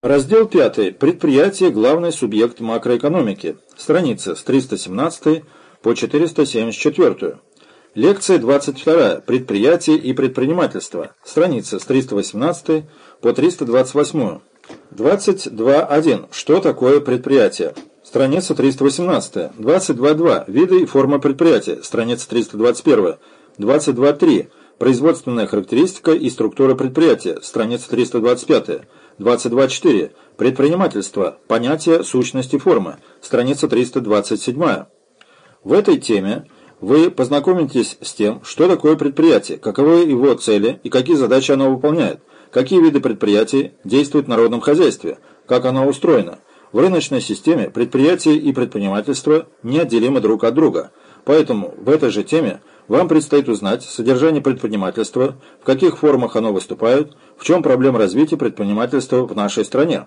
Раздел 5. Предприятие – главный субъект макроэкономики. Страница с 317 по 474. Лекция 22. Предприятие и предпринимательство. Страница с 318 по 328. 22.1. Что такое предприятие? Страница 318. 22.2. Виды и форма предприятия. Страница 321. 22.3. Производственная характеристика и структура предприятия. Страница 325. 22.4. Предпринимательство. Понятие, сущности, формы. Страница 327. В этой теме вы познакомитесь с тем, что такое предприятие, каковы его цели и какие задачи оно выполняет, какие виды предприятий действуют в народном хозяйстве, как оно устроено. В рыночной системе предприятие и предпринимательство неотделимы друг от друга, поэтому в этой же теме вам предстоит узнать содержание предпринимательства, в каких формах оно выступает, в чем проблема развития предпринимательства в нашей стране.